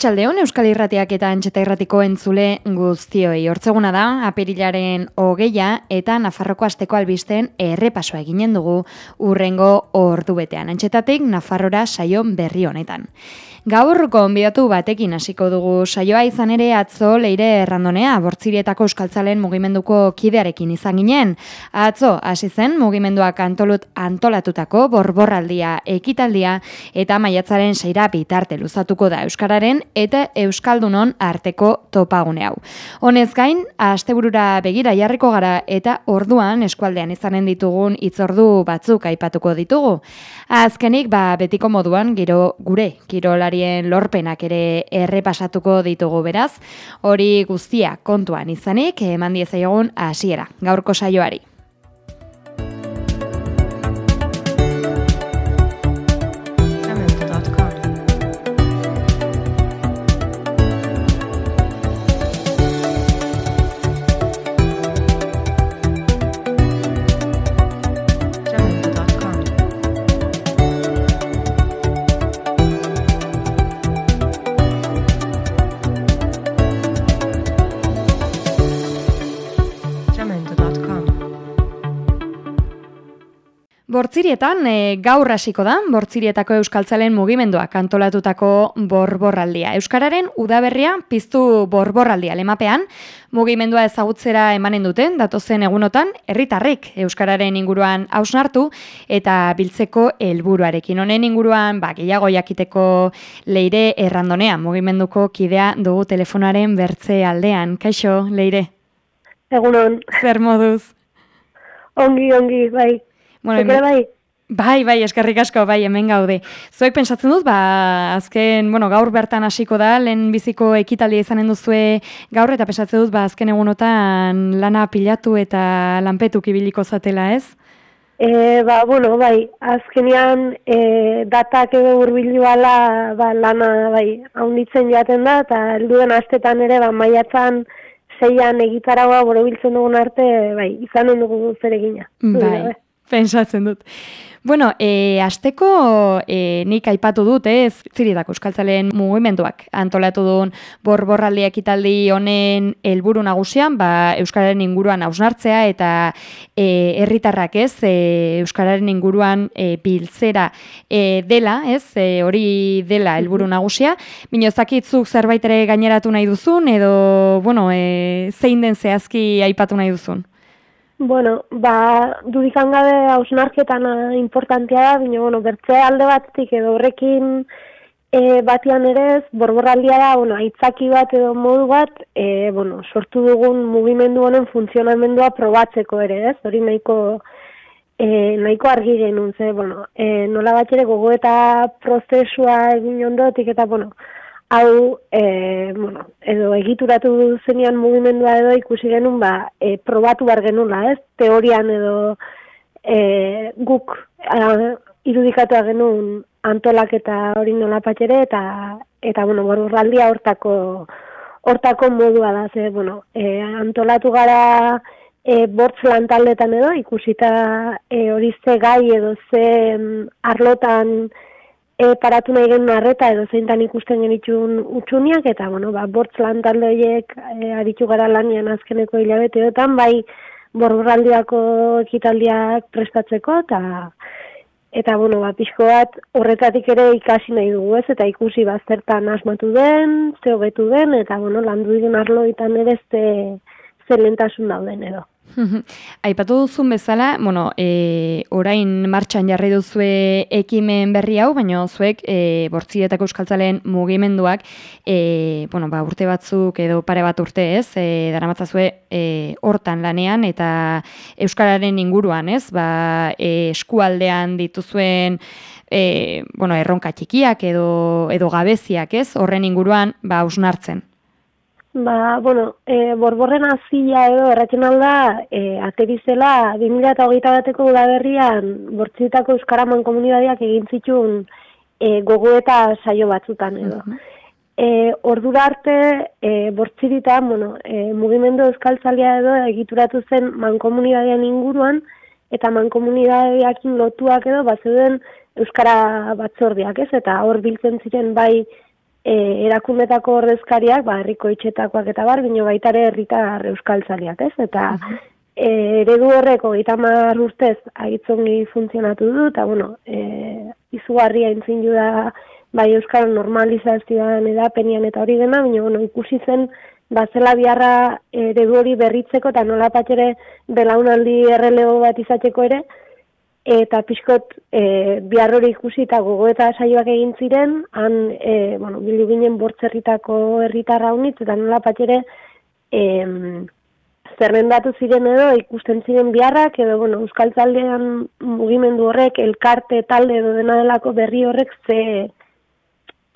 Arratxaldeon, Euskal Irratiak eta Antxeta Irratiko entzule guztioi. Hortzeguna da, apirilaren hogeia eta Nafarroko asteko albisten errepasoa eginen dugu urrengo ordu betean. Antxetatik Nafarrora saio berri honetan. Gaur konbidatu batekin hasiko dugu saioa izan ere atzo leire errandonea bortzirietako euskaltzalen mugimenduko kidearekin izan ginen. Atzo hasi zen mugimenduak antolut antolatutako borborraldia ekitaldia eta maiatzaren seira bitarte luzatuko da Euskararen eta Euskaldunon arteko topagune hau. Honez gain, asteburura begira jarriko gara eta orduan eskualdean izanen ditugun hitzordu batzuk aipatuko ditugu. Azkenik, ba, betiko moduan, giro gure, kirolarien lorpenak ere errepasatuko ditugu beraz, hori guztia kontuan izanik, eman diezaiogun hasiera gaurko saioari. Bortzirietan e, gaur hasiko da, Bortzirietako Euskaltzalen mugimenduak antolatutako borborraldia. Euskararen udaberria piztu borborraldia lemapean, mugimendua ezagutzera emanen duten, datozen egunotan, herritarrek Euskararen inguruan hausnartu eta biltzeko helburuarekin. Honen inguruan, ba, gehiago jakiteko leire errandonea, mugimenduko kidea dugu telefonaren bertze aldean. Kaixo, leire, Egunon, zer moduz? ongi, ongi, bai. Bueno, Zuk ere bai? Bai, bai, eskerrik asko, bai, hemen gaude. Zuek pentsatzen dut, ba, azken, bueno, gaur bertan hasiko da, lehen biziko ekitaldia izanen duzue gaur, eta pentsatzen dut, ba, azken egunotan lana pilatu eta lanpetuk ibiliko zatela, ez? E, ba, bueno, bai, azkenean e, datak edo urbilu ala, ba, lana, bai, haunditzen joaten da, eta helduen astetan ere, ba, maiatzan zeian egitaragoa borobiltzen dugun arte, bai, izanen dugu zeregina. Bai, pentsatzen dut. Bueno, e, asteko e, nik aipatu dut, ez, ziritako euskaltzaleen mugimenduak antolatu duen borborraldi ekitaldi honen helburu nagusian, ba, euskararen inguruan hausnartzea eta e, herritarrak ez, e, euskararen inguruan e, biltzera e, dela, ez, e, hori dela helburu nagusia. Bino, ez dakitzuk zerbait ere gaineratu nahi duzun, edo, bueno, e, zein den zehazki aipatu nahi duzun? Bueno, ba, dudikan gabe hausnarketana importantea da, baina, bueno, bertze alde batetik edo horrekin e, batian ere ez, borborraldia da, bueno, aitzaki bat edo modu bat, e, bueno, sortu dugun mugimendu honen funtzionamendua probatzeko ere ez, hori nahiko, e, nahiko argi genuen, ze, bueno, e, nola bat ere gogo eta prozesua egin ondotik eta, bueno, hau, e, bueno, edo egituratu zenean mugimendua edo ikusi genuen, ba, e, probatu bar genula, ez? Teorian edo e, guk a, irudikatua genuen antolaketa hori nola patxere, eta, eta bueno, borraldia hortako, hortako modua da, ze, bueno, e, antolatu gara e, bortz lantaldetan edo, ikusita e, hori ze gai edo ze mm, arlotan e, paratu nahi genuen arreta edo zeintan ikusten genitxun utxuniak, eta, bueno, ba, bortz lan talde horiek e, aritu gara lanian azkeneko hilabeteotan, bai borborraldiako ekitaldiak prestatzeko, eta eta, bueno, ba, pixko bat horretatik ere ikasi nahi dugu ez, eta ikusi baztertan asmatu den, ze hobetu den, eta, bueno, landu arloitan ere ze, ze lentasun dauden edo. Aipatu duzun bezala, bueno, e, orain martxan jarri duzue ekimen berri hau, baina zuek e, bortzietako euskaltzalen mugimenduak e, bueno, ba, urte batzuk edo pare bat urte ez, e, daramatzazue e, hortan lanean eta euskararen inguruan ez, ba, e, eskualdean dituzuen e, bueno, erronka txikiak edo, edo gabeziak ez, horren inguruan ba, usnartzen. Ba, bueno, e, borborren azila edo erratzen alda, e, aterizela 2008 bateko udaberrian bortzitako Euskaraman komunidadiak egin zituen e, gogo eta saio batzutan edo. E, ordura arte, e, bortziritan, bueno, e, mugimendu euskaltzalia edo egituratu zen mankomunidadian inguruan, eta mankomunidadiakin lotuak edo, bat zeuden Euskara batzordiak ez, eta hor biltzen ziren bai e, erakumetako ordezkariak, ba, herriko itxetakoak eta bar, bino baita ere herritar euskaltzaliak, ez? Eta e, eredu horreko gita urtez agitzongi funtzionatu du, eta bueno, e, izugarria entzin da bai euskara normalizazioan edapenian eta hori dena, baina bueno, ikusi zen bazela biharra eredu hori berritzeko eta nola patxere belaunaldi erreleo bat izateko ere, eta pixkot e, bihar hori ikusi eta gogo eta saioak egin ziren, han, e, bueno, bildu ginen bortzerritako herritarra honitz, eta nola patxere e, zerrendatu ziren edo ikusten ziren biharrak, edo, bueno, Euskal Taldean mugimendu horrek, elkarte talde edo dena delako berri horrek ze,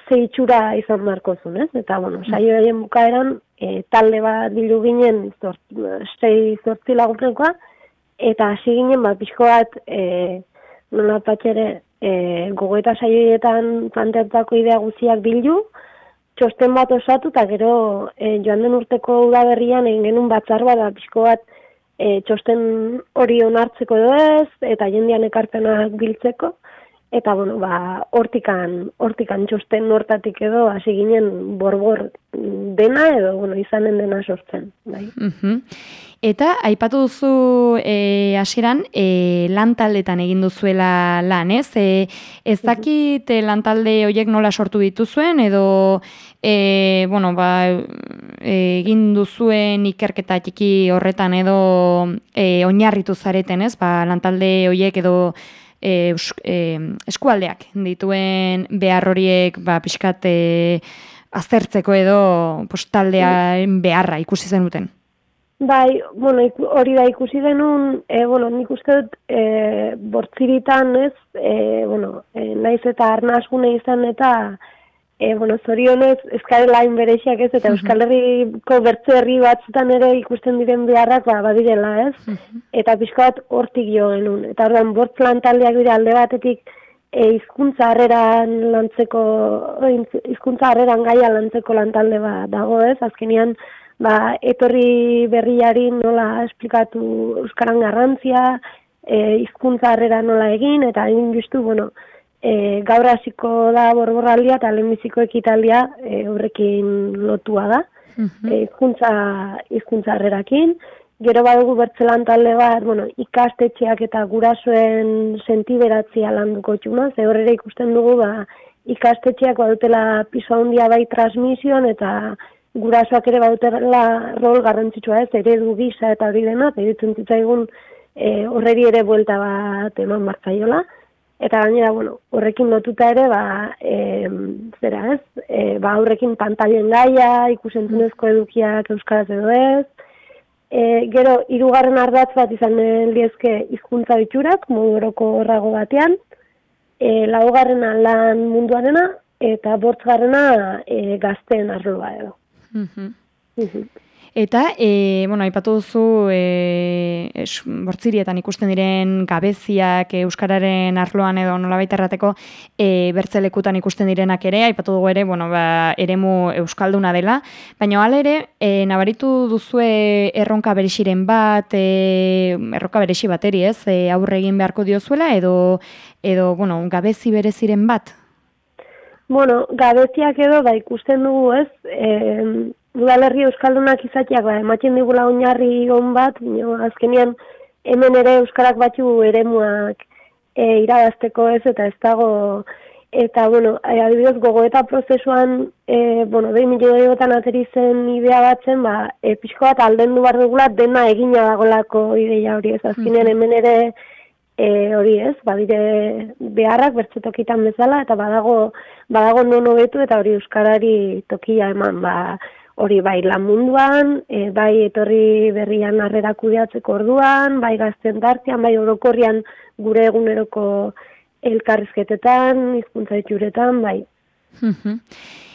ze itxura izan marko zuen, ez? Eta, bueno, saio egin bukaeran, e, talde bat bildu ginen, zort, zei zortzi lagunpekoa, eta hasi ginen ba pixko bat e, nola patxere e, gogoeta saioietan planteatutako idea guztiak bildu, txosten bat osatu eta gero e, joan den urteko udaberrian egin genuen batzar bat da pixko bat e, txosten hori onartzeko edo ez eta jendean ekarpenak biltzeko eta bueno, ba, hortikan, hortikan txosten nortatik edo hasi ginen borbor dena edo bueno, izanen dena sortzen. Bai. Mhm. Eta aipatu duzu e, hasieran e, lantaldetan egin duzuela lan, ez? E, ez dakit e, lantalde horiek nola sortu dituzuen edo e, bueno, ba, egin duzuen ikerketa txiki horretan edo e, oinarritu zareten, ez? Ba, lantalde horiek edo e, e, eskualdeak dituen behar horiek ba, pixkat e, aztertzeko edo postaldearen beharra ikusi zenuten. Bai, bueno, hori da ikusi denun, e, bueno, nik uste dut e, bortziritan ez, e, bueno, e, naiz eta arnazgune izan eta, e, bueno, zorionez, eskarela berexiak ez, eta Euskal Herriko bertze herri batzutan ere ikusten diren beharrak, ba, badirela ez, eta pixko bat hortik jo genuen. Eta orduan, bortz lantaldeak dira alde batetik, e, izkuntza harreran lantzeko, izkuntza harreran gaia lantzeko lantalde bat dago ez, azkenian, ba, etorri berriari nola esplikatu euskaran garrantzia, e, hizkuntza harrera nola egin, eta egin justu, bueno, e, gaur hasiko da borborraldia eta lehenbiziko ekitaldia e, horrekin lotua da, mm hizkuntza hizkuntza harrerakin. Gero badugu bertzelan talde bat, bueno, ikastetxeak eta gurasoen sentiberatzia landuko txuna, ze horrela ikusten dugu, ba, ikastetxeak badutela piso handia bai transmisioan eta gurasoak ere bautela rol garrantzitsua ez, eredu gisa eta hori dena, eta irutzen zitzaigun e, horreri ere buelta bat eman martzaiola. Eta gainera, bueno, horrekin lotuta ere, ba, e, zera ez, e, ba, horrekin pantailen gaia, ikusentzunezko edukiak euskaraz edo ez. E, gero, hirugarren ardatz bat izan liezke hizkuntza bitxurak, moduroko horrago batean. E, laugarrena lan munduarena, eta bortzgarrena e, gazten arloa edo. Eta, e, bueno, aipatu duzu, e, es, bortzirietan ikusten diren gabeziak Euskararen arloan edo nola errateko e, bertzelekutan ikusten direnak ere, aipatu dugu ere, bueno, ba, eremu Euskalduna dela, baina hala ere, e, nabaritu duzue erronka berexiren bat, e, erronka berexi bateri ez, e, aurre egin beharko diozuela, edo, edo bueno, gabezi bereziren bat, Bueno, gabeziak edo, ba, ikusten dugu, ez, e, udalerri euskaldunak izateak, ba, ematen digula oinarri on bat, no, azkenian, hemen ere euskarak batzu eremuak e, irabazteko ez, eta ez dago eta, bueno, e, adibidez, gogoeta prozesuan, e, bueno, behin milioiotan ateri zen idea batzen, ba, e, pixko bat alden du behar dugula, dena egina dagolako ideia hori ez. Azkenean hemen ere, e, hori ez, badire beharrak bertxetokitan bezala, eta badago, badago non hobetu eta hori euskarari tokia eman, ba, hori bai lan munduan, e, bai etorri berrian harrera kudeatzeko orduan, bai gazten tartean, bai orokorrian gure eguneroko elkarrizketetan, hizkuntza itxuretan, bai.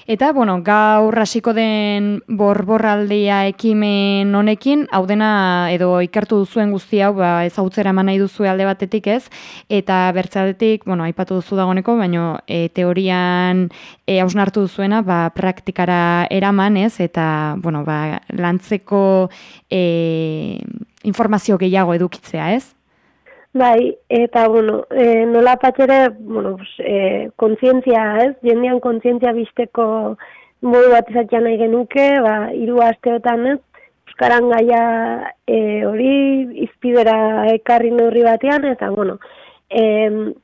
Eta, bueno, gaur hasiko den borborraldia ekimen honekin, hau dena edo ikertu duzuen guzti hau, ba, ezagutzera eman nahi duzu alde batetik ez, eta bertzadetik, bueno, aipatu duzu dagoneko, baino e, teorian e, hausnartu duzuena, ba, praktikara eraman ez, eta, bueno, ba, lantzeko e, informazio gehiago edukitzea ez? Bai, eta, bueno, e, nola patxere, bueno, pues, e, kontzientzia, ez? Jendean kontzientzia bizteko modu bat izatea nahi genuke, ba, hiru asteotan, ez? Euskaran gaia e, hori izpidera ekarri neurri batean, eta, bueno, e,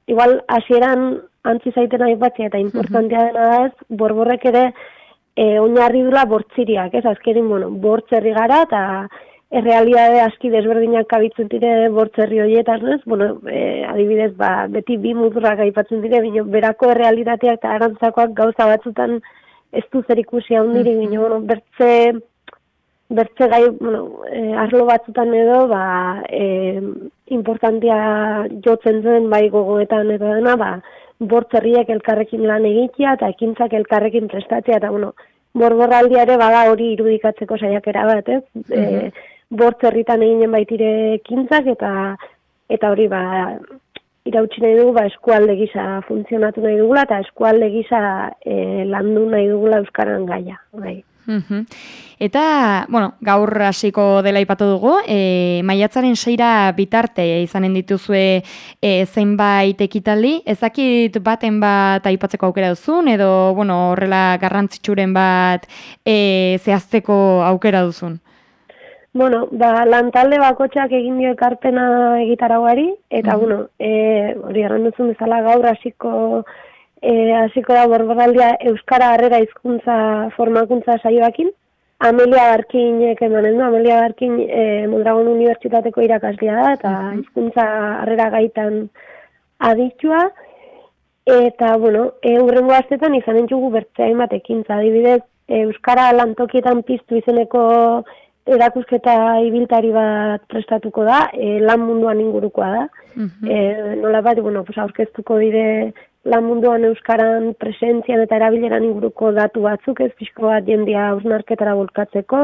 igual, hasieran antzi zaiten aipatzea eta importantea dena da, ez? Borborrek ere, e, oinarri dula bortziriak, ez? Azkerin, bueno, bortzerri gara, eta errealitate aski desberdinak kabitzen dire bortzerri horietan, ez? Bueno, e, adibidez, ba, beti bi mudurrak aipatzen dire, bino, berako errealitateak eta arantzakoak gauza batzutan ez du zer ikusi handiri, bino, bueno, bertze, bertze gai, bueno, e, arlo batzutan edo, ba, e, importantia jotzen zen bai gogoetan edo dena, ba, bortzerriak elkarrekin lan egitea eta ekintzak elkarrekin prestatzea, eta, bueno, borborraldia ere bada hori irudikatzeko saiakera bat, ez? Mm bort herritan eginen baitire ekintzak eta eta hori ba irautsi nahi dugu ba eskualde gisa funtzionatu nahi dugula eta eskualde gisa e, landu nahi dugula euskaran gaia bai. Eta, bueno, gaur hasiko dela ipatu dugu, e, maiatzaren seira bitarte izanen dituzue e, zeinbait ekitaldi, ezakit baten bat aipatzeko aukera duzun, edo, bueno, horrela garrantzitsuren bat e, zehazteko aukera duzun? Bueno, ba, lantalde bakotxak egin dio ekarpena egitarauari, eta, mm bueno, e, hori erran duzun bezala gaur hasiko e, hasiko da borboraldia Euskara Harrera hizkuntza formakuntza saioakin. Amelia Barkin emanen du, Amelia Barkin e, Mondragon Unibertsitateko irakaslea da, eta mm hizkuntza harrera gaitan aditua. Eta, bueno, e, urrengo astetan izan entzugu bertzea ekintza, adibidez, Euskara lantokietan piztu izeneko erakusketa ibiltari bat prestatuko da, e, lan munduan ingurukoa da. Mm e, nola bat, bueno, pues, aurkeztuko dire lan munduan euskaran presentzian eta erabileran inguruko datu batzuk, ez? Pixko bat jendia ausnarketara volkatzeko,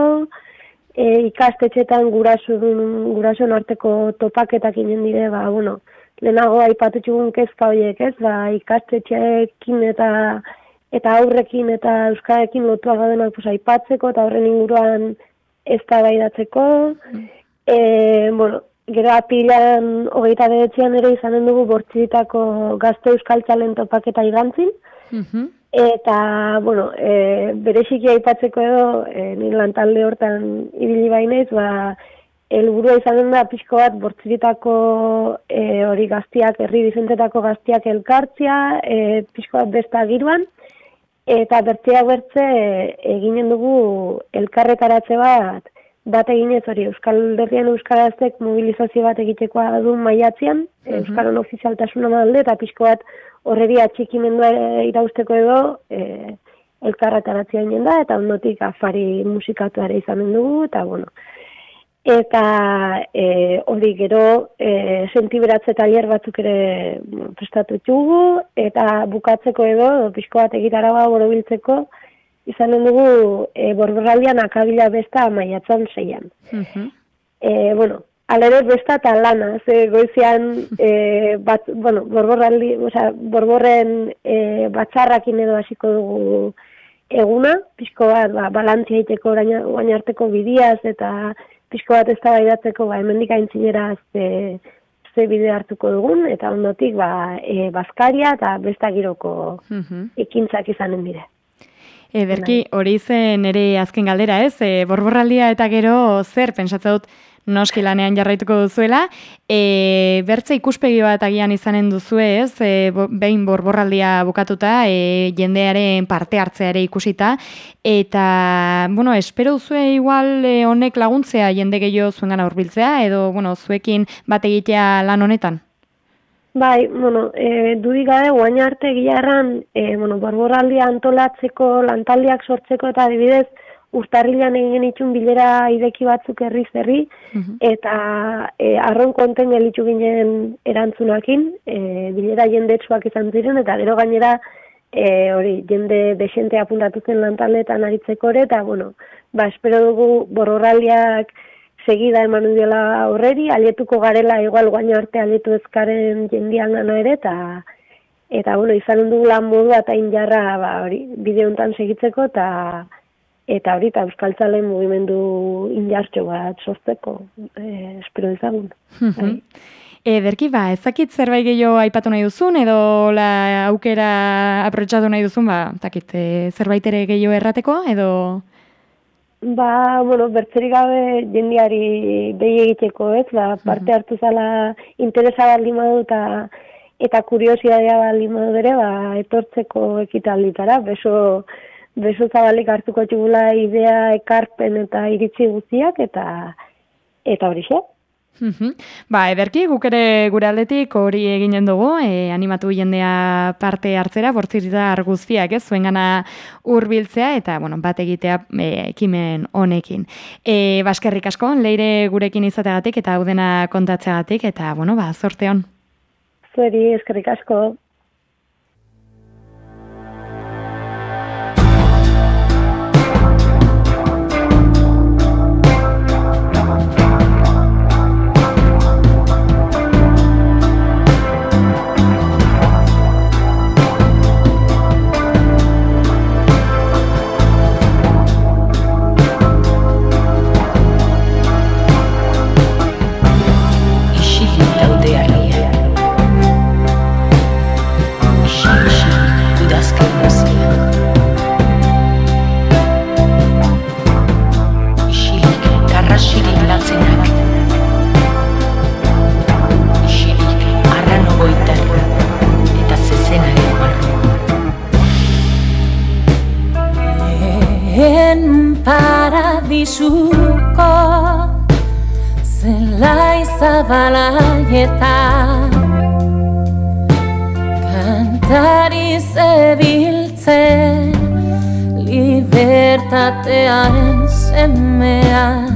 e, ikastetxetan gurasun, gurasun arteko topaketak inen dire, ba, bueno, lehenago aipatutxugun kezka horiek, ez, ba, ikastetxeekin eta eta aurrekin eta euskarekin lotua gaudenak pues, aipatzeko eta horren inguruan ez da baidatzeko. E, bueno, gero apilan hogeita bedetzean ere izanen dugu bortzitako gazte euskal txalen topaketa igantzin. Mhm. Eta, bueno, e, bereziki aipatzeko edo, e, nire lantalde hortan ibili bainez, ba, helburua izanen da pixko bat bortziritako e, hori gaztiak, herri dizentetako gaztiak elkartzia, e, pixko bat besta giruan, eta bertzea bertze eginen dugu elkarretaratze bat, bat eginez hori Euskal Herrian Euskarazek mobilizazio bat egitekoa du maiatzean, mm Euskaran ofizialtasuna malde, eta pixko bat horreri atxikimendua irausteko edo e, elkarretaratzea da, eta ondotik afari musikatu ere izanen dugu, eta bueno, eta e, hori gero e, sentiberatze tailer batzuk ere prestatu txugu, eta bukatzeko edo, pixko bat egitara ba, borobiltzeko, izanen dugu e, borborraldian akabila besta maiatzan zeian. Uh e, bueno, alere besta eta lana, ze goizian e, bat, bueno, borborraldi, oza, borborren e, batzarrakin edo hasiko dugu eguna, pixko bat, ba, balantzia iteko orain arteko bidiaz, eta pixko bat ez ba, hemendik aintzinera ze, ze bide hartuko dugun, eta ondotik, ba, e, Baskaria eta besta giroko mhm. ekintzak izanen dire. Ederki, bai. hori zen ere azken galdera, ez? E, borborraldia eta gero zer, pentsatza dut, noski lanean jarraituko duzuela. E, bertze ikuspegi bat agian izanen duzue, ez? E, bo- behin borborraldia bukatuta, e, jendearen parte hartzea ere ikusita. Eta, bueno, espero duzue igual e, honek laguntzea jende gehiago zuengana hurbiltzea edo, bueno, zuekin bat egitea lan honetan? Bai, bueno, e, dudik gabe, guain arte egia erran, e, bueno, borboraldia antolatzeko, lantaldiak sortzeko eta adibidez, urtarrilan egin itxun bilera ideki batzuk herri, eta e, arron konten gelitu ginen erantzunakin, e, bilera jendetsuak izan ziren, eta gero gainera, e, hori, jende desente apuntatu zen lantaldeetan aritzeko ere, eta, bueno, ba, espero dugu borroraldiak segida eman diola horreri, alietuko garela igual guaino arte alietu ezkaren jendian gana ere, eta eta bueno, izan dugula modu eta injarra ba, hori, bide honetan segitzeko, eta eta hori, eta euskaltzalen mugimendu injartxo bat sortzeko, e, espero ezagun. Bai. E, Berki, ba, ezakit zerbait gehiago aipatu nahi duzun, edo la aukera aprotxatu nahi duzun, ba, takit, e, zerbait ere gehiago errateko, edo... Ba, bueno, bertzerik gabe jendiari behi egiteko, ez? Ba, parte hartu zala interesa baldin badu eta eta kuriosidadea baldin badu ere, ba, etortzeko ekitalditara, beso beso zabalik hartuko txugula idea, ekarpen eta iritzi guztiak eta eta hori xe. Ba, ederki, guk ere gure aldetik hori eginen dugu, e, animatu jendea parte hartzera, bortziritar guztiak, ez, zuengana hurbiltzea eta, bueno, bat egitea e, ekimen honekin. E, baskerrik asko, leire gurekin izateagatik eta hau dena kontatzeagatik, eta, bueno, ba, zorte hon. Zueri, eskerrik asko. Paradisuko zelai zabalaieta Kantari zebiltzen libertatearen semeak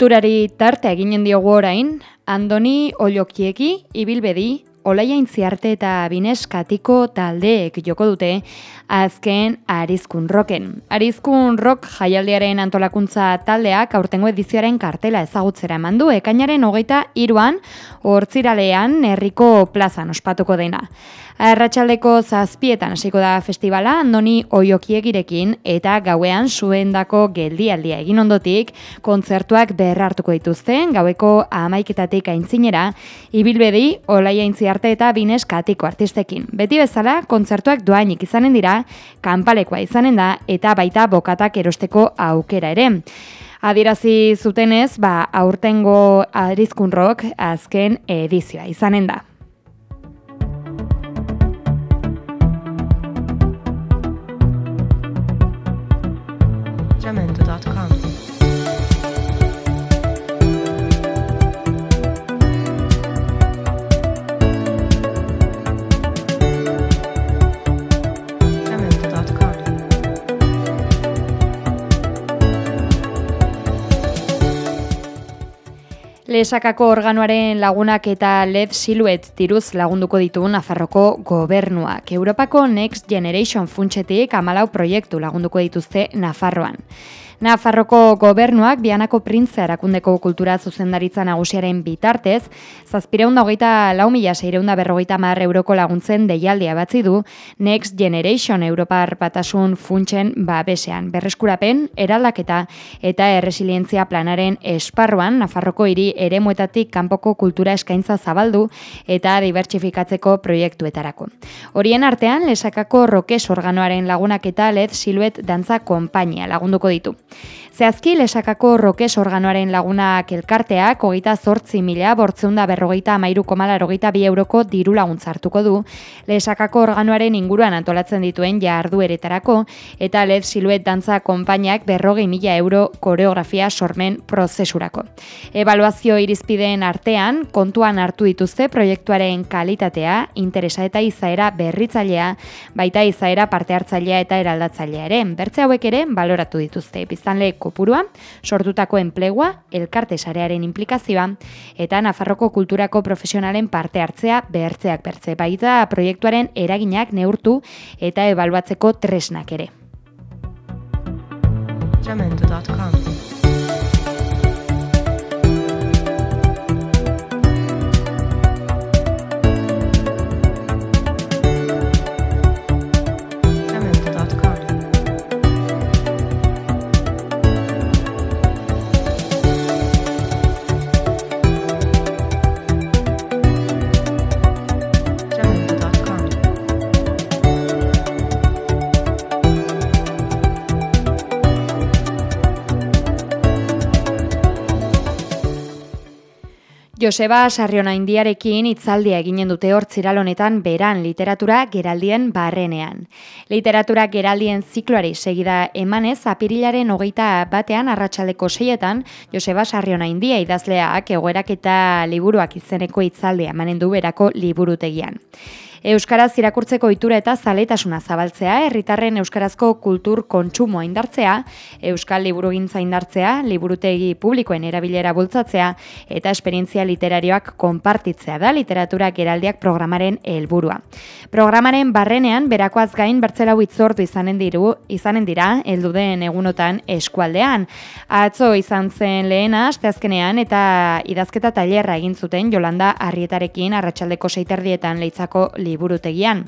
Kulturari tarte eginen diogu orain, Andoni Olokieki, Ibilbedi, Olaia Intziarte eta Bineskatiko taldeek joko dute azken Arizkun Rocken. Arizkun Rock jaialdiaren antolakuntza taldeak aurtengo edizioaren kartela ezagutzera eman du ekainaren hogeita iruan hortziralean herriko plazan ospatuko dena. Arratsaldeko zazpietan hasiko da festivala Andoni Oiokiegirekin eta gauean zuendako geldialdia egin ondotik kontzertuak berrartuko dituzte gaueko amaiketatik aintzinera ibilbedi olaia arte eta bines katiko artistekin. Beti bezala kontzertuak doainik izanen dira, kanpalekoa izanen da eta baita bokatak erosteko aukera ere. Adierazi zutenez, ba, aurtengo Arizkun Rock azken edizioa izanen da. Lesakako organoaren lagunak eta LED Silhouette diruz lagunduko ditu Nafarroko gobernuak. Europako Next Generation funtsetik amalau proiektu lagunduko dituzte Nafarroan. Nafarroko gobernuak Bianako Printza erakundeko kultura zuzendaritza nagusiaren bitartez, zazpireunda hogeita lau mila seireunda berrogeita mar euroko laguntzen deialdia batzi du Next Generation Europar Batasun funtsen babesean. Berreskurapen, eraldaketa eta erresilientzia planaren esparruan Nafarroko hiri eremuetatik kanpoko kultura eskaintza zabaldu eta dibertsifikatzeko proiektuetarako. Horien artean, lesakako rokes organoaren lagunak eta led siluet dantza konpainia lagunduko ditu. Zehazki lesakako rokes organoaren lagunak elkarteak hogeita zortzi mila bortzeunda berrogeita amairu komala erogeita bi euroko diru laguntza hartuko du lesakako organoaren inguruan antolatzen dituen jardueretarako eta led siluet dantza konpainiak berrogei mila euro koreografia sormen prozesurako. Evaluazio irizpideen artean kontuan hartu dituzte proiektuaren kalitatea, interesa eta izaera berritzailea, baita izaera parte hartzailea eta eraldatzailea ere. Bertze hauek ere baloratu dituzte biztanle kopurua, sortutako enplegua, elkarte sarearen implikazioa, eta Nafarroko kulturako profesionalen parte hartzea behertzeak bertze baita proiektuaren eraginak neurtu eta ebaluatzeko tresnak ere. Jamendo.com. Joseba Sarriona Indiarekin hitzaldia eginen dute hortziral honetan beran literatura geraldien barrenean. Literatura geraldien zikloari segida emanez, apirilaren hogeita batean arratsaldeko seietan, Joseba Sarriona India idazleak egoerak eta liburuak izeneko hitzaldia emanen du berako liburutegian. Euskaraz irakurtzeko itura eta zaletasuna zabaltzea, herritarren euskarazko kultur kontsumoa indartzea, euskal liburugintza indartzea, liburutegi publikoen erabilera bultzatzea eta esperientzia literarioak konpartitzea da literatura geraldiak programaren helburua. Programaren barrenean berakoaz gain bertzelau itzordu izanen diru, izanen dira helduden egunotan eskualdean. Atzo izan zen lehena asteazkenean eta idazketa tailerra egin zuten Jolanda Arrietarekin arratsaldeko seiterdietan leitzako liburutegian.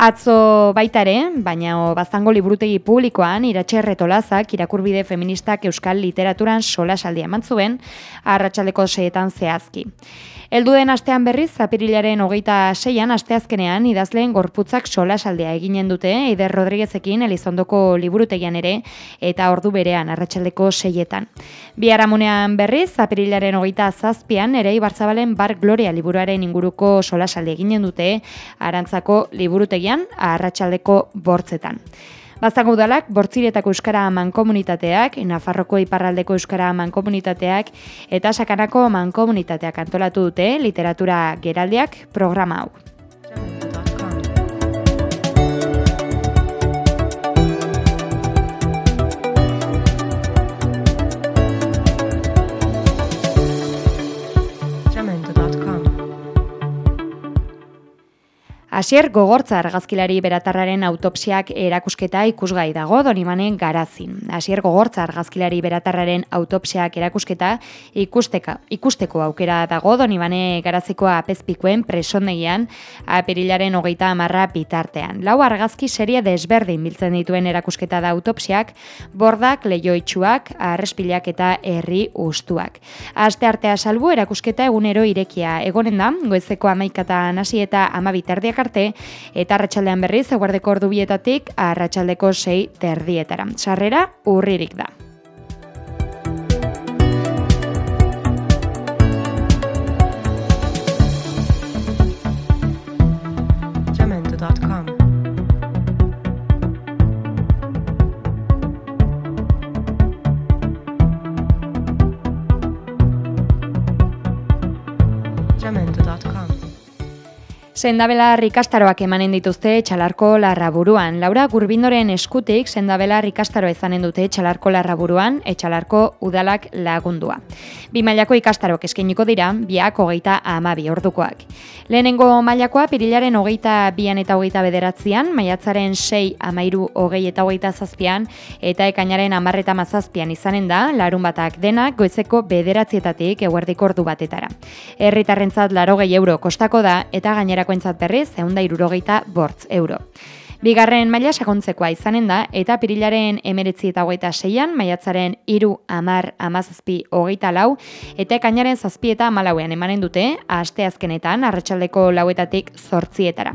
Atzo baita ere, baina o, baztango liburutegi publikoan iratxerre tolazak irakurbide feministak euskal literaturan solasaldia eman zuen, arratsaldeko seietan zehazki. Heldu den astean berriz, apirilaren hogeita seian asteazkenean idazleen gorputzak solasaldea eginen dute, Eider Rodriguezekin Elizondoko liburutegian ere, eta ordu berean arratsaldeko seietan. Biharamunean berriz, apirilaren hogeita zazpian, ere Ibarzabalen Bar Gloria liburuaren inguruko solasalde eginen dute, arantzako liburutegian arratsaldeko bortzetan. Baztango udalak, bortziretako Euskara mankomunitateak, Nafarroko iparraldeko Euskara mankomunitateak eta Sakanako mankomunitateak antolatu dute literatura geraldiak programa hau. Asier gogortza argazkilari beratarraren autopsiak erakusketa ikusgai dago Donibanen garazin. Asier gogortza argazkilari beratarraren autopsiak erakusketa ikusteka, ikusteko aukera dago Donibane garaziko apezpikoen presondegian apirilaren hogeita amarra bitartean. Lau argazki serie desberdin biltzen dituen erakusketa da autopsiak, bordak, leioitsuak, arrespileak eta herri ustuak. Aste artea salbu erakusketa egunero irekia egonen da, goizeko amaikatan hasi eta amabi terdiak arte, eta arratsaldean berriz, eguardeko ordu bietatik, arratsaldeko sei terdietara. Sarrera urririk da. Sendabelar ikastaroak emanen dituzte txalarko larraburuan. Laura Gurbindoren eskutik sendabelar ikastaroa izanen dute txalarko larraburuan, etxalarko udalak lagundua. Bi mailako ikastaroak eskainiko dira, biak hogeita amabi ordukoak. Lehenengo mailakoa pirilaren hogeita bian eta hogeita bederatzean, maiatzaren sei amairu hogei eta hogeita zazpian, eta ekainaren amarreta mazazpian izanen da, larun batak denak goizeko bederatzietatik eguerdiko ordu batetara. Herritarrentzat larogei euro kostako da, eta gainerakoentzat berriz, eunda irurogeita bortz euro. Bigarren maila sakontzekoa izanen da, eta pirilaren emeretzi eta hogeita seian, maiatzaren iru amar amazazpi hogeita lau, eta ekainaren zazpi eta amalauean emanen dute, aste azkenetan, arratsaldeko lauetatik zortzietara.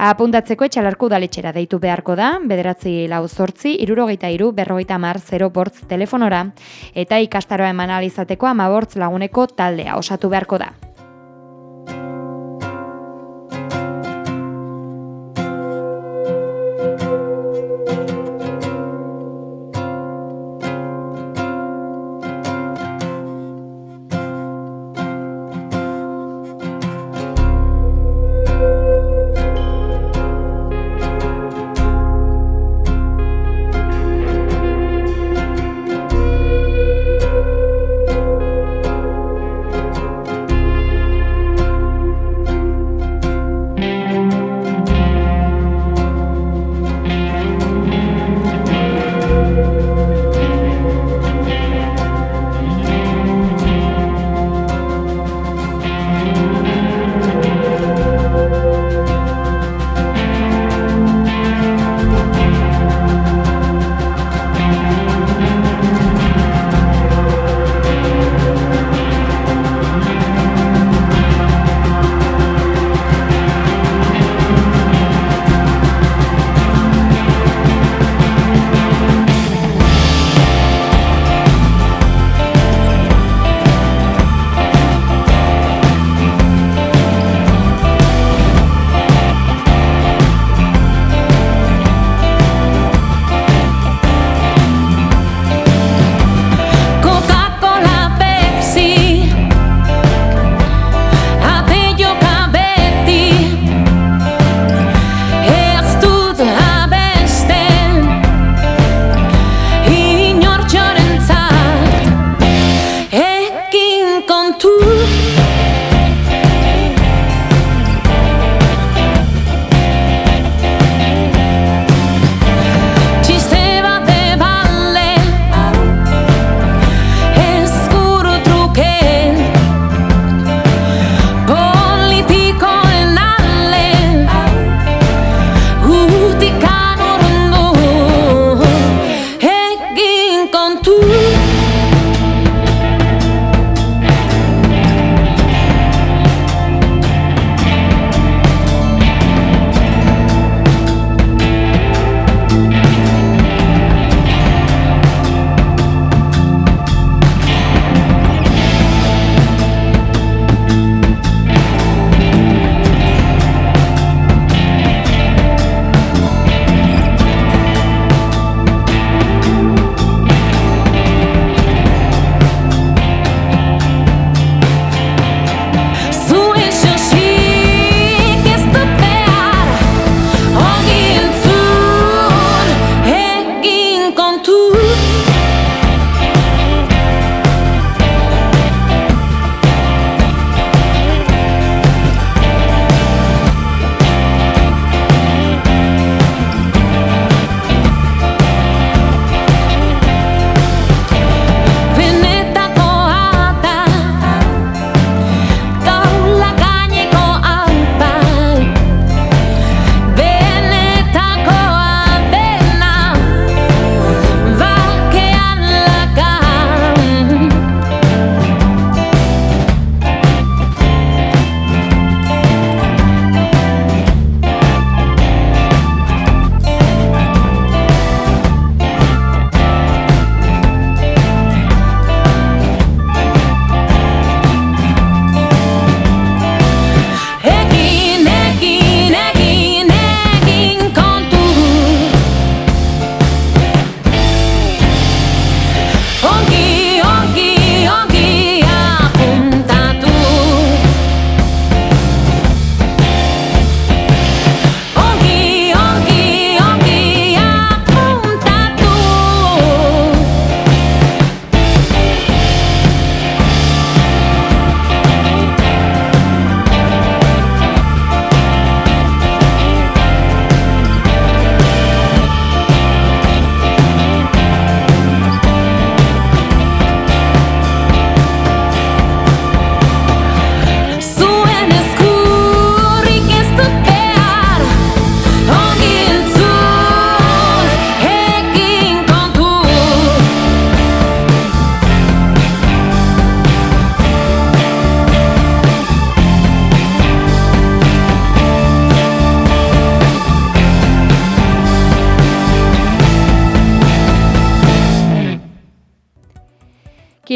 Apuntatzeko etxalarko udaletxera deitu beharko da, bederatzi lau zortzi, irurogeita iru, berrogeita mar, zero bortz telefonora, eta ikastaroa eman ahal izateko amabortz laguneko taldea osatu beharko da.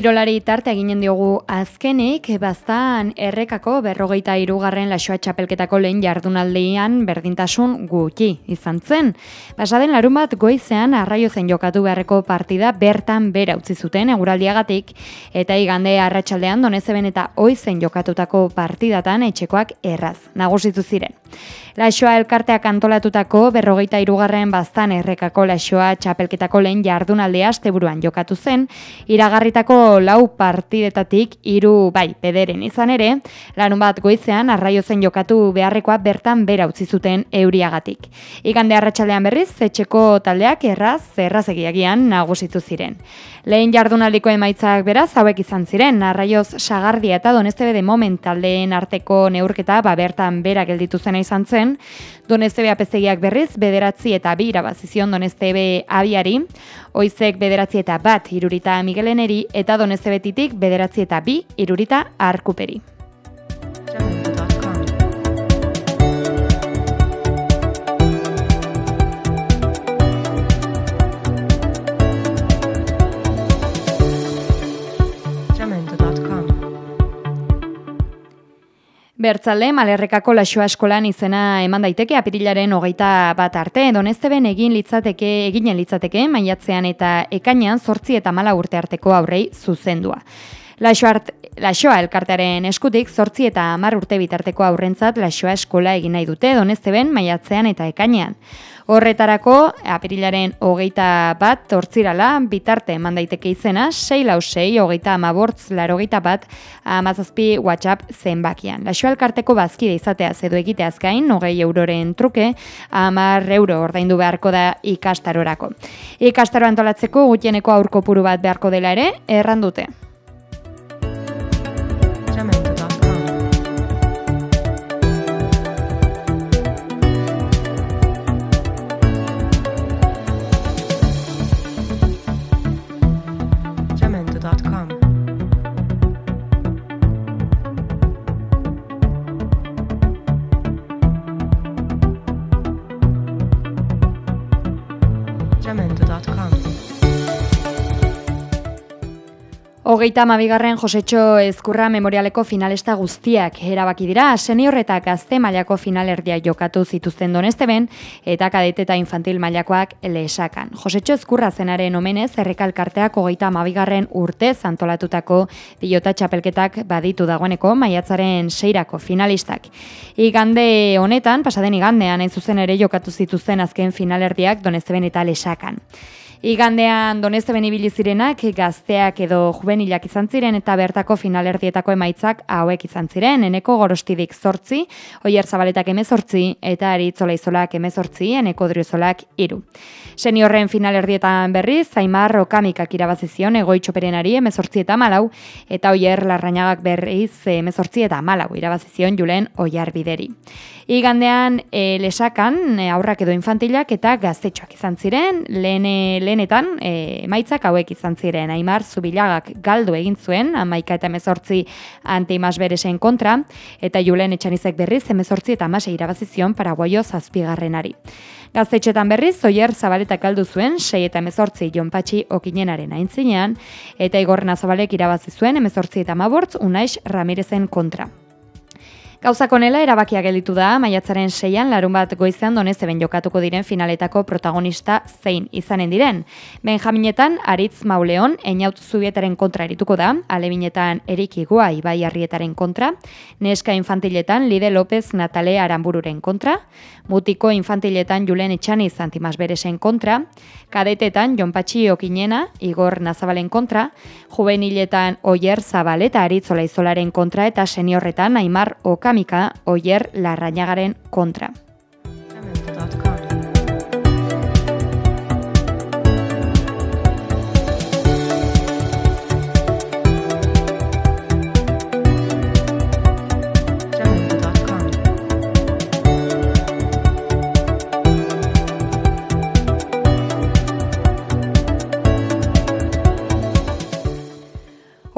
Kirolari tarte eginen diogu azkenik, baztan errekako berrogeita irugarren lasoa txapelketako lehen jardunaldian berdintasun gutxi izan zen. Basaden larun bat goizean arraio zen jokatu beharreko partida bertan bera utzi zuten eguraldiagatik, eta igande arratsaldean donezeben eta oizen jokatutako partidatan etxekoak erraz, nagusitu ziren. Laixoa elkarteak antolatutako berrogeita irugarren baztan errekako laixoa txapelketako lehen jardunaldia asteburuan jokatu zen, iragarritako lau partidetatik hiru bai pederen izan ere, larun bat goizean arraio zen jokatu beharrekoa bertan bera utzi zuten euriagatik. Igande arratsaldean berriz, etxeko taldeak erraz, erraz egiagian nagusitu ziren. Lehen jardunaldiko emaitzak beraz hauek izan ziren, arraioz sagardia eta donestebe de moment arteko neurketa ba bertan bera gelditu zena izan zen, donestebe apezegiak berriz bederatzi eta bi irabazizion donestebe abiari, oizek bederatzi eta bat irurita Migueleneri eta donestebetitik bederatzi eta bi irurita arkuperi. Bertzalde, malerrekako laxoa eskolan izena eman daiteke apirilaren hogeita bat arte, donezteben egin litzateke, eginen litzateke, maiatzean eta ekainean zortzi eta mala urte arteko aurrei zuzendua. Laxoart, Laxoa elkartearen eskutik zortzi eta hamar urte bitarteko aurrentzat Laxoa eskola egin nahi dute donezteben maiatzean eta ekainean. Horretarako, apirilaren hogeita bat, hortzirala, bitarte mandaiteke izena, 6 lau 6, hogeita amabortz, larogeita bat, amazazpi WhatsApp zenbakian. Laxo elkarteko bazkide izatea edo egiteaz gain, hogei euroren truke, amar euro ordaindu beharko da ikastarorako. Ikastaro antolatzeko gutieneko aurko puru bat beharko dela ere, errandute. Jamendo.com. Hogeita amabigarren Josetxo Ezkurra memorialeko finalista guztiak erabaki dira, senior eta gazte mailako finalerdia jokatu zituzten donesteben eta kadete eta infantil mailakoak lesakan. Josetxo Ezkurra zenaren omenez, errekalkarteak hogeita amabigarren urte zantolatutako pilota txapelketak baditu dagoeneko maiatzaren seirako finalistak. Igande honetan, pasaden igandean, hain zuzen ere jokatu zituzten azken finalerdiak donesteben eta lesakan. Igandean donesteben ibili zirenak gazteak edo juvenilak izan ziren eta bertako finalerdietako emaitzak hauek izan ziren. Eneko gorostidik zortzi, oier zabaletak emezortzi eta aritzola izolak emezortzi, eneko driozolak iru. Seniorren finalerdietan berriz, Zaimar Okamikak irabazizion egoitxoperenari emezortzi eta malau, eta oier larrañagak berriz emezortzi eta malau irabazizion julen oiar bideri. Igandean e, lesakan e, aurrak edo infantilak eta gaztetxoak izan ziren, lehen, lehenetan e, emaitzak hauek izan ziren, Aimar Zubilagak galdu egin zuen, amaika eta emezortzi antimas beresen kontra, eta julen etxanizek berriz emezortzi eta amase irabazizion paraguaio zazpigarrenari. Gaztetxetan berriz, Zoier Zabaletak galdu zuen, sei eta emezortzi jonpatxi okinenaren aintzinean, eta Igorrena Zabalek irabazi zuen emezortzi eta amabortz Unaiz Ramirezen kontra. Gauzak honela erabakia gelditu da, maiatzaren seian larun bat goizean donez eben jokatuko diren finaletako protagonista zein izanen diren. Benjaminetan, Aritz Mauleon, Einaut Zubietaren kontra erituko da, Alebinetan Erik Igua Ibai Arrietaren kontra, Neska Infantiletan Lide López Natale Arambururen kontra, Mutiko Infantiletan Julen Etxani Zantimas Beresen kontra, Kadetetan Jonpatxi Okinena, Igor Nazabalen kontra, Juveniletan Oier Zabal eta Aritzola Izolaren kontra eta seniorretan Aimar Okamika Oier Larrañagaren kontra.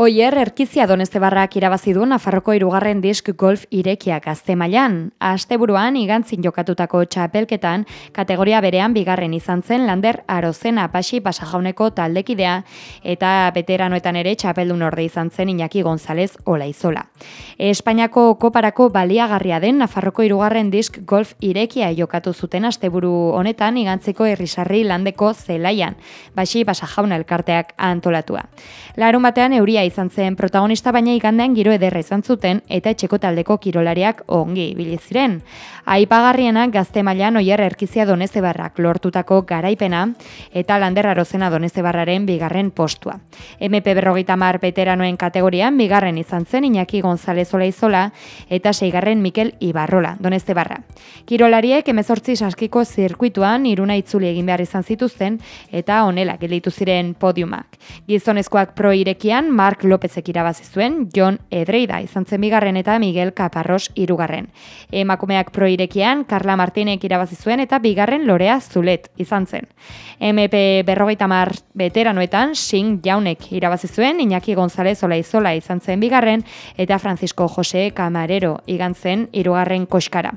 Oier, erkizia donestebarrak irabazi du Nafarroko irugarren disk golf irekiak azte mailan. Asteburuan igantzin jokatutako txapelketan, kategoria berean bigarren izan zen Lander Arozena Pasi Pasajauneko taldekidea eta veteranoetan ere txapeldun orde izan zen Iñaki González Olaizola. Espainiako koparako baliagarria den Nafarroko irugarren disk golf irekia jokatu zuten asteburu honetan igantziko herrisarri landeko zelaian, Pasi Pasajauna elkarteak antolatua. Larun batean euria izan zen protagonista baina igandean giro ederra izan zuten eta etxeko taldeko kirolariak ongi ibili ziren. Aipagarrienak gazte mailan oier erkizia donezebarrak lortutako garaipena eta landerra rozena donezebarraren bigarren postua. MP berrogeita mar veteranoen kategorian bigarren izan zen Iñaki González Olaizola eta seigarren Mikel Ibarrola donezebarra. Kirolariek emezortzi saskiko zirkuituan iruna itzuli egin behar izan zituzten eta honela gelditu ziren podiumak. Gizonezkoak pro irekian Mark Lopezek irabazi zuen, John Edreida izan zen bigarren eta Miguel Caparros hirugarren. Emakumeak pro irekian Carla Martinek irabazi zuen eta bigarren Lorea Zulet izan zen. MP berrogeita mar veteranoetan Sing Jaunek irabazi zuen, Iñaki González Olaizola izan zen bigarren eta Francisco Jose Camarero igan zen hirugarren koskara.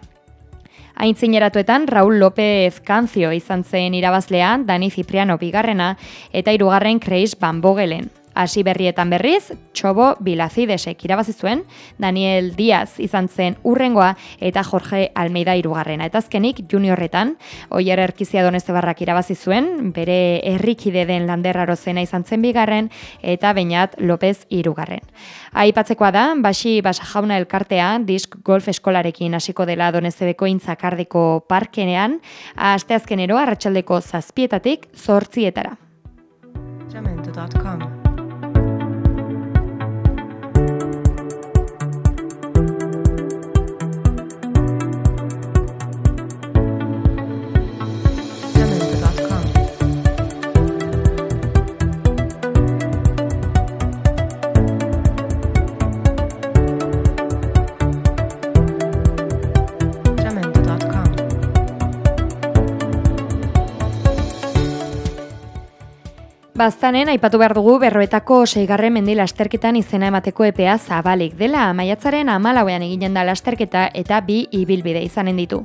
Aintzineratuetan Raúl López Cancio izan zen irabazlea, Dani Cipriano bigarrena eta hirugarren Kreis Van Bogelen. Hasi berrietan berriz, Txobo Bilazidesek irabazi zuen, Daniel Diaz izan zen urrengoa eta Jorge Almeida irugarrena. Eta azkenik juniorretan, Oier Erkizia Donestebarrak irabazi zuen, bere herrikide den landerraro zena izan zen bigarren, eta Beñat López irugarren. Aipatzekoa da, basi basajauna elkartea, disk golf eskolarekin hasiko dela Donestebeko intzakardeko parkenean, asteazkenero arratsaldeko zazpietatik zortzietara. Jamendo.com. Baztanen, aipatu behar dugu berroetako seigarren mendi lasterketan izena emateko epea zabalik dela. Maiatzaren amalauean eginen da lasterketa eta bi ibilbide izanen ditu.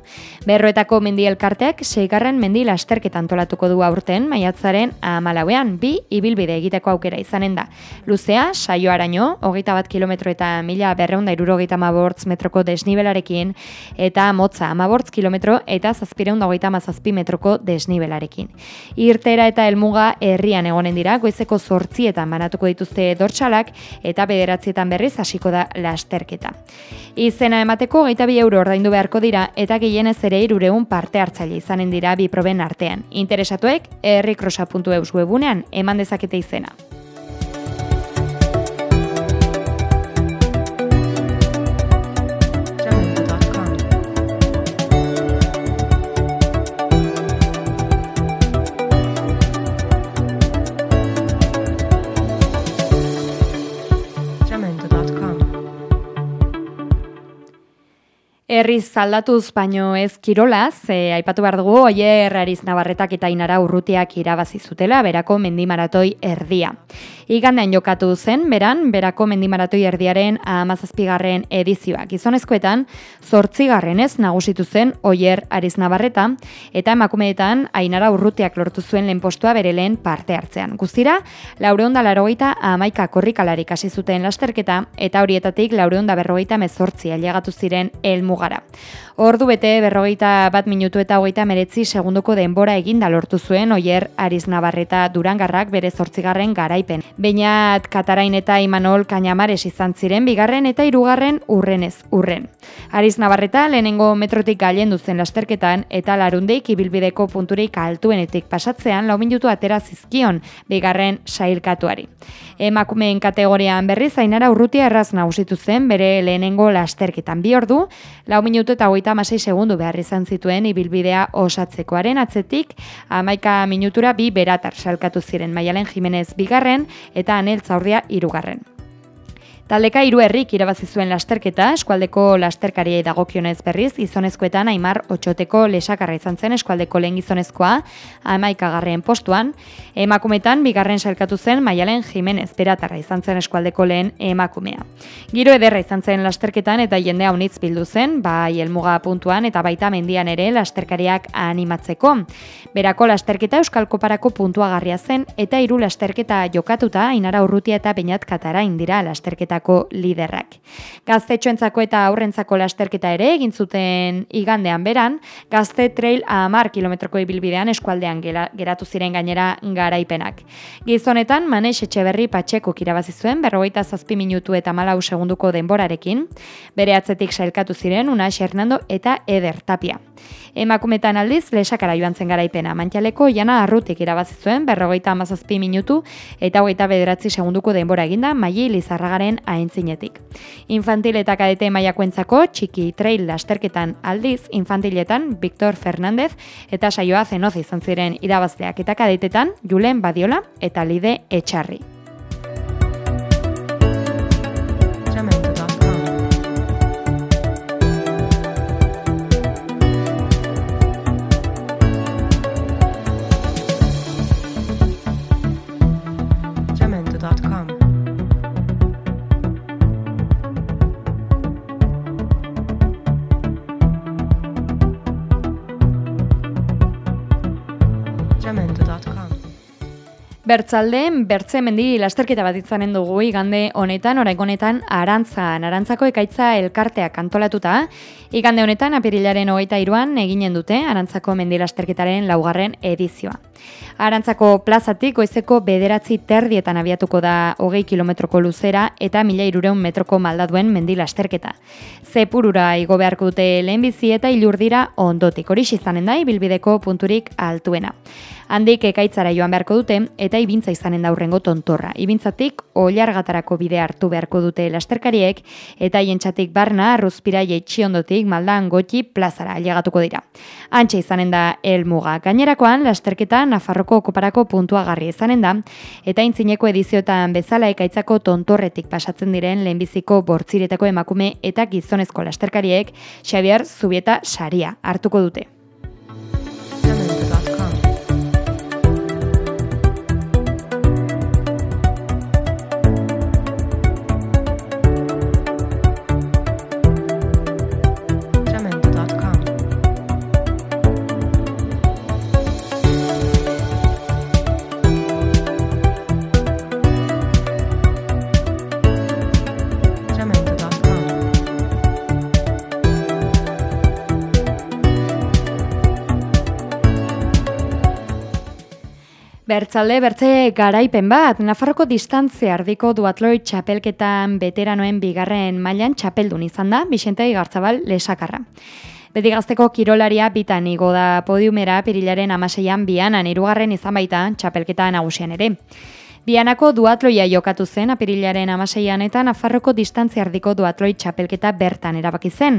Berroetako mendi elkartek seigarren mendi lasterketa antolatuko du aurten, maiatzaren amalauean bi ibilbide egiteko aukera izanen da. Luzea, saio araño, hogeita bat kilometro eta mila berreunda irurogeita mabortz metroko desnibelarekin, eta motza amabortz kilometro eta zazpireunda hogeita mazazpi metroko desnibelarekin. Irtera eta helmuga herrian egonen dira, goizeko zortzietan banatuko dituzte dortxalak eta bederatzietan berriz hasiko da lasterketa. Izena emateko geita bi euro ordaindu beharko dira eta gehienez ere irureun parte hartzaile izanen dira bi proben artean. Interesatuek herrikrosa.eus webunean eman dezakete izena. Herriz aldatuz baino ez kirolaz, e, aipatu behar dugu, oier Ariz Navarretak eta Inara Urrutiak irabazi zutela, berako mendimaratoi erdia. Igandean jokatu zen, beran, berako mendimaratoi erdiaren amazazpigarren edizioa. Gizonezkoetan, zortzigarren ez nagusitu zen oier Ariz Navarreta, eta emakumeetan Ainara Urrutiak lortu zuen lehen postua bere lehen parte hartzean. Guztira, laureunda larogeita amaika korrikalarik hasi zuten lasterketa, eta horietatik laureunda berrogeita mezortzi ailegatu ziren helmugara. Ordu bete berrogeita bat minutu eta hogeita meretzi segunduko denbora eginda lortu zuen oier Ariz Navarreta Durangarrak bere zortzigarren garaipen. Beinat Katarain eta Imanol Kainamares izan ziren bigarren eta hirugarren urrenez urren. Ariz Navarreta lehenengo metrotik gailendu zen lasterketan eta larundeik ibilbideko punturik altuenetik pasatzean lau minutu atera zizkion bigarren sailkatuari. Emakumeen kategorian berriz Ainara Urrutia erraz nagusitu zen bere lehenengo lasterketan bi ordu, lau minutu eta hogeita amasei segundu behar izan zituen ibilbidea osatzekoaren atzetik, amaika minutura bi beratar salkatu ziren Maialen Jimenez bigarren eta Anel Zaurdia irugarren. Taldeka hiru herrik irabazi zuen lasterketa, eskualdeko lasterkariei dagokionez berriz, gizonezkoetan Aimar Otxoteko lesakarra izan zen eskualdeko lehen gizonezkoa, amaikagarren postuan, emakumetan bigarren sailkatu zen Maialen Jimenez beratarra izan zen eskualdeko lehen emakumea. Giro ederra izan zen lasterketan eta jendea unitz bildu zen, bai helmuga puntuan eta baita mendian ere lasterkariak animatzeko. Berako lasterketa Euskal Koparako puntuagarria zen eta hiru lasterketa jokatuta Ainara Urrutia eta Beñat Katarain dira lasterketako liderrak. Gaztetxoentzako eta aurrentzako lasterketa ere egin zuten igandean beran, Gazte Trail amar kilometroko ibilbidean eskualdean geratu ziren gainera garaipenak. Gizonetan Manex Etxeberri Patxekuk irabazi zuen berrogeita zazpi minutu eta malau segunduko denborarekin, bere atzetik sailkatu ziren Unax Hernando eta Eder Tapia. Emakumetan aldiz lesakara joan zen garaipena. Mantxaleko jana arrutik irabazi zuen berrogeita amazazpi minutu eta hogeita bederatzi segunduko denbora eginda Maili Lizarragaren aintzinetik. Infantil eta kadete mailakoentzako txiki trail lasterketan aldiz infantiletan Victor Fernandez eta saioa zenoz izan ziren irabazleak eta kadetetan Julen Badiola eta Lide Etxarri. Jamendo.com. Bertzalde, bertze mendi lasterketa bat izanen dugu igande honetan, orain honetan arantzan, arantzako ekaitza elkarteak antolatuta, igande honetan apirilaren hogeita iruan eginen dute arantzako mendi lasterketaren laugarren edizioa. Arantzako plazatik goizeko bederatzi terdietan abiatuko da hogei kilometroko luzera eta mila irureun metroko maldaduen mendi lasterketa. Zepurura igo beharko dute lehenbizi eta ilurdira ondotik, hori izanen da ibilbideko punturik altuena. Handik ekaitzara joan beharko dute eta ibintza izanen da hurrengo tontorra. Ibintzatik oilargatarako bide hartu beharko dute lasterkariek eta hientxatik barna arruzpira jeitsi ondotik maldan gotxi plazara ailegatuko dira. Antxe izanen da helmuga. Gainerakoan lasterketa Nafarroko koparako puntuagarri izanen da eta intzineko edizioetan bezala ekaitzako tontorretik pasatzen diren lehenbiziko bortziretako emakume eta gizonezko lasterkariek Xavier Zubieta saria hartuko dute. Bertzalde, bertze garaipen bat, Nafarroko distantzia ardiko duatloi txapelketan veteranoen bigarren mailan txapeldun izan da, Bixente Igartzabal lesakarra. Beti gazteko kirolaria bitan igo da podiumera pirilaren amaseian bianan irugarren izan baita txapelketa nagusian ere. Bianako duatloia jokatu zen apirilaren amaseian eta Nafarroko distantzia ardiko duatloi txapelketa bertan erabaki zen.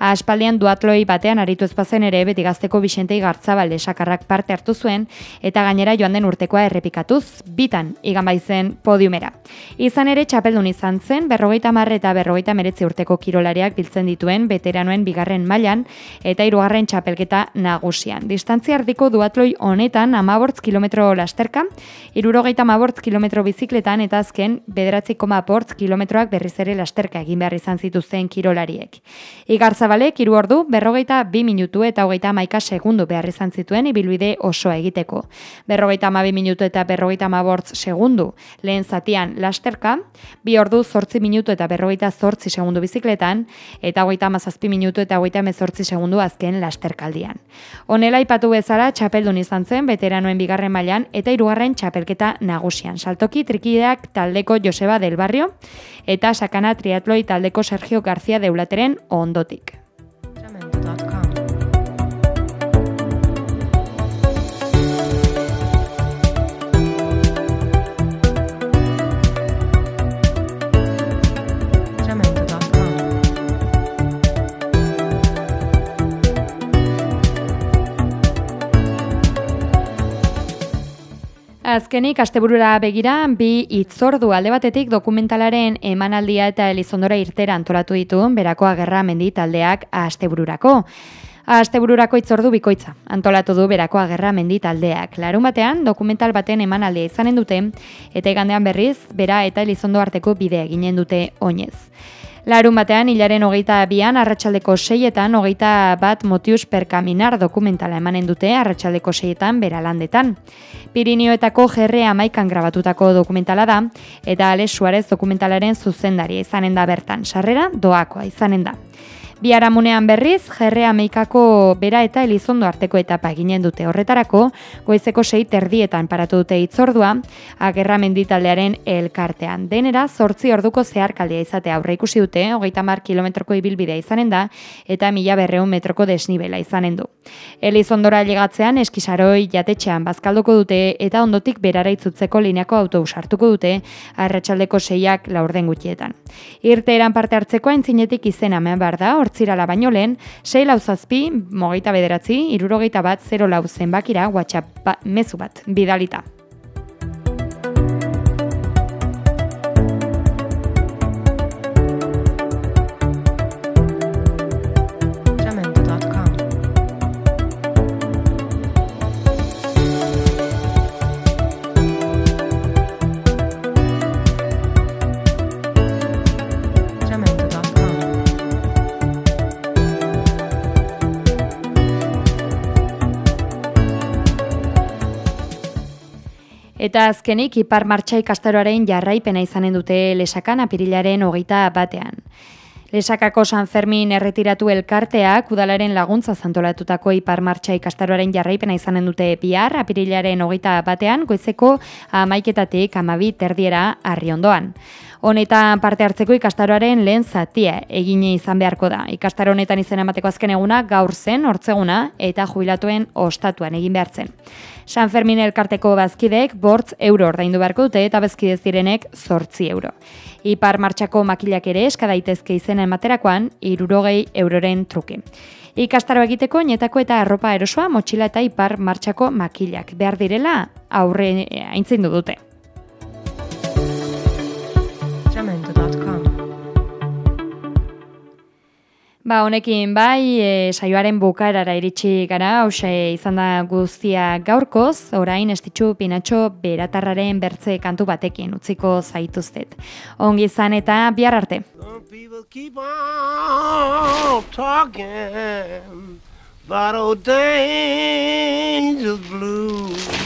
Aspaldian duatloi batean aritu ezpazen ere beti gazteko Bixente Igartzabal lesakarrak parte hartu zuen eta gainera joan den urtekoa errepikatuz, bitan igan baizen podiumera. Izan ere txapeldun izan zen, berrogeita marre eta berrogeita meretzi urteko kirolariak biltzen dituen veteranoen bigarren mailan eta hirugarren txapelketa nagusian. Distantzia ardiko duatloi honetan amabortz kilometro lasterka, irurogeita amabortz kilometro bizikletan eta azken bederatzi koma bortz kilometroak berriz ere lasterka egin behar izan zituzten kirolariek. Igar Zabalek hiru ordu berrogeita bi minutu eta hogeita hamaika segundu behar izan zituen ibilbide osoa egiteko. Berrogeita hamabi minutu eta berrogeita hamabortz segundu lehen zatian lasterka, bi ordu zortzi minutu eta berrogeita zortzi segundu bizikletan, eta hogeita hamazazpi minutu eta hogeita hemezortzi segundu azken lasterkaldian. Honela ipatu bezala txapeldun izan zen veteranoen bigarren mailan eta hirugarren txapelketa nagusian. Saltoki trikideak taldeko Joseba del Barrio eta sakana triatloi taldeko Sergio García Deulateren ondotik. Azkenik, asteburura begira, bi itzordu alde batetik dokumentalaren emanaldia eta Elizondora irtera antolatu ditu berako agerra mendi taldeak astebururako. Astebururako itzordu bikoitza, antolatu du berako agerra mendi taldeak. Larun batean, dokumental baten emanaldia izanen dute, eta igandean berriz, bera eta Elizondo arteko bidea ginen dute oinez. Larun batean, hilaren hogeita bian, arratsaldeko seietan, hogeita bat motius per kaminar dokumentala emanen dute, arratsaldeko seietan, bera landetan. Pirinioetako jerre amaikan grabatutako dokumentala da, eta Ale Suarez dokumentalaren zuzendaria izanen da bertan, sarrera doakoa izanen da. Biharamunean berriz, jerre ameikako bera eta Elizondo arteko etapa eginen dute horretarako, goizeko sei terdietan paratu dute itzordua, agerra menditaldearen elkartean. Denera, zortzi orduko zeharkaldia izatea aurre ikusi dute, hogeita mar kilometroko ibilbidea izanen da, eta mila berreun metroko desnibela izanen du. Elizondora llegatzean eskisaroi jatetxean bazkalduko dute eta ondotik berara itzutzeko lineako autobus hartuko dute arratsaldeko seiak laurden gutxietan. Irteeran parte hartzeko aintzinetik izena eman behar da, hortzirala baino lehen, 6 lau zazpi, mogeita bederatzi, irurogeita bat, 0 lau zenbakira, WhatsApp ba, mezu bat, bidalita. Eta azkenik ipar martxa ikastaroaren jarraipena izanen dute lesakan apirilaren hogeita batean. Lesakako San Fermin erretiratu elkarteak udalaren laguntza zantolatutako ipar martxa ikastaroaren jarraipena izanen dute bihar, apirilaren hogeita batean, goizeko amaiketatik amabi terdiera arri ondoan. Honetan parte hartzeko ikastaroaren lehen zatia egine izan beharko da. Ikastaro honetan izena emateko azken eguna gaur zen, hortzeguna eta jubilatuen ostatuan egin behar zen. San Fermin elkarteko bazkideek bortz euro ordaindu beharko dute eta bazkidez direnek zortzi euro. Ipar martxako makilak ere eska daitezke izena ematerakoan irurogei euroren truke. Ikastaro egiteko netako eta arropa erosoa motxila eta ipar martxako makilak behar direla aurre eh, aintzindu dute. Ba, honekin bai, e, saioaren bukaerara iritsi gara, hause izan da guztia gaurkoz, orain estitxu pinatxo beratarraren bertze kantu batekin utziko zaituztet. Ongi izan eta bihar arte. Talking about old dangerous blues.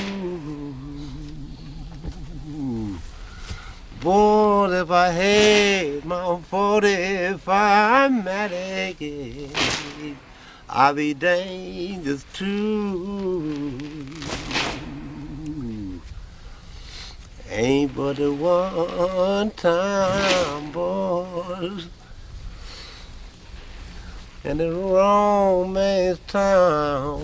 Boy, if I had my 45 Matic, I'd be dangerous too. Ain't but a one time boys and a romance town.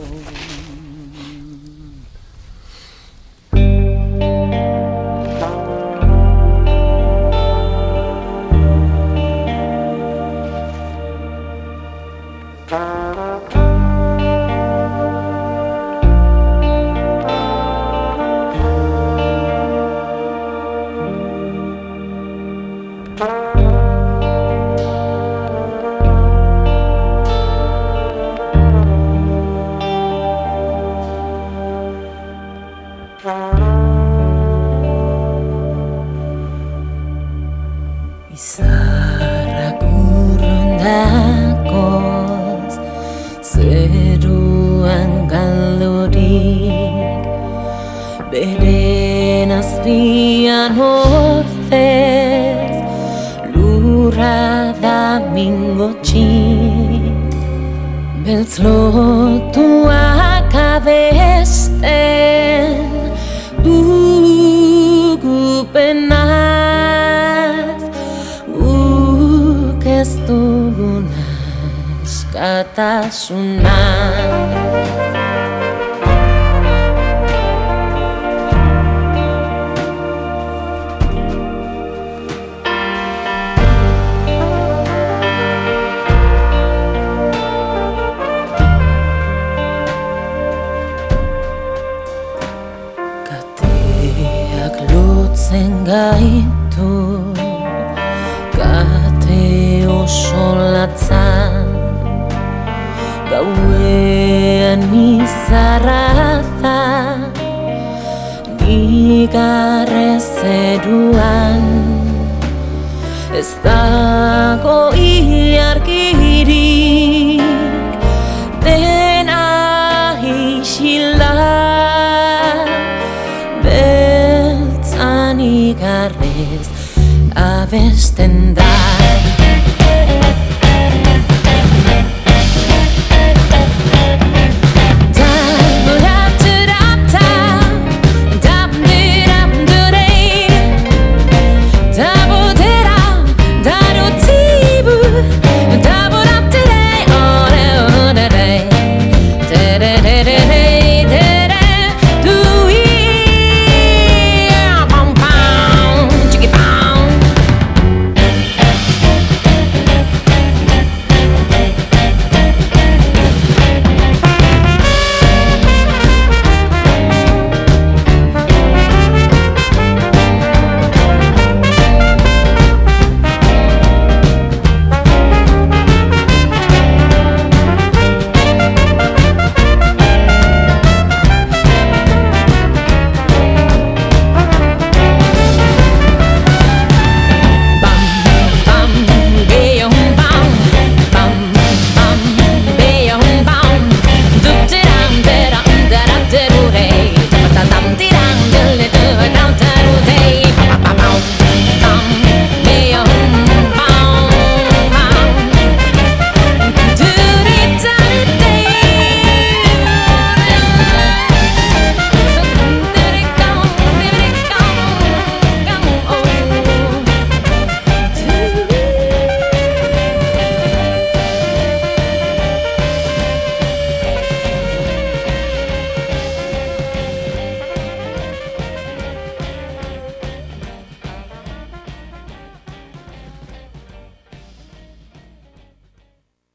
Uh...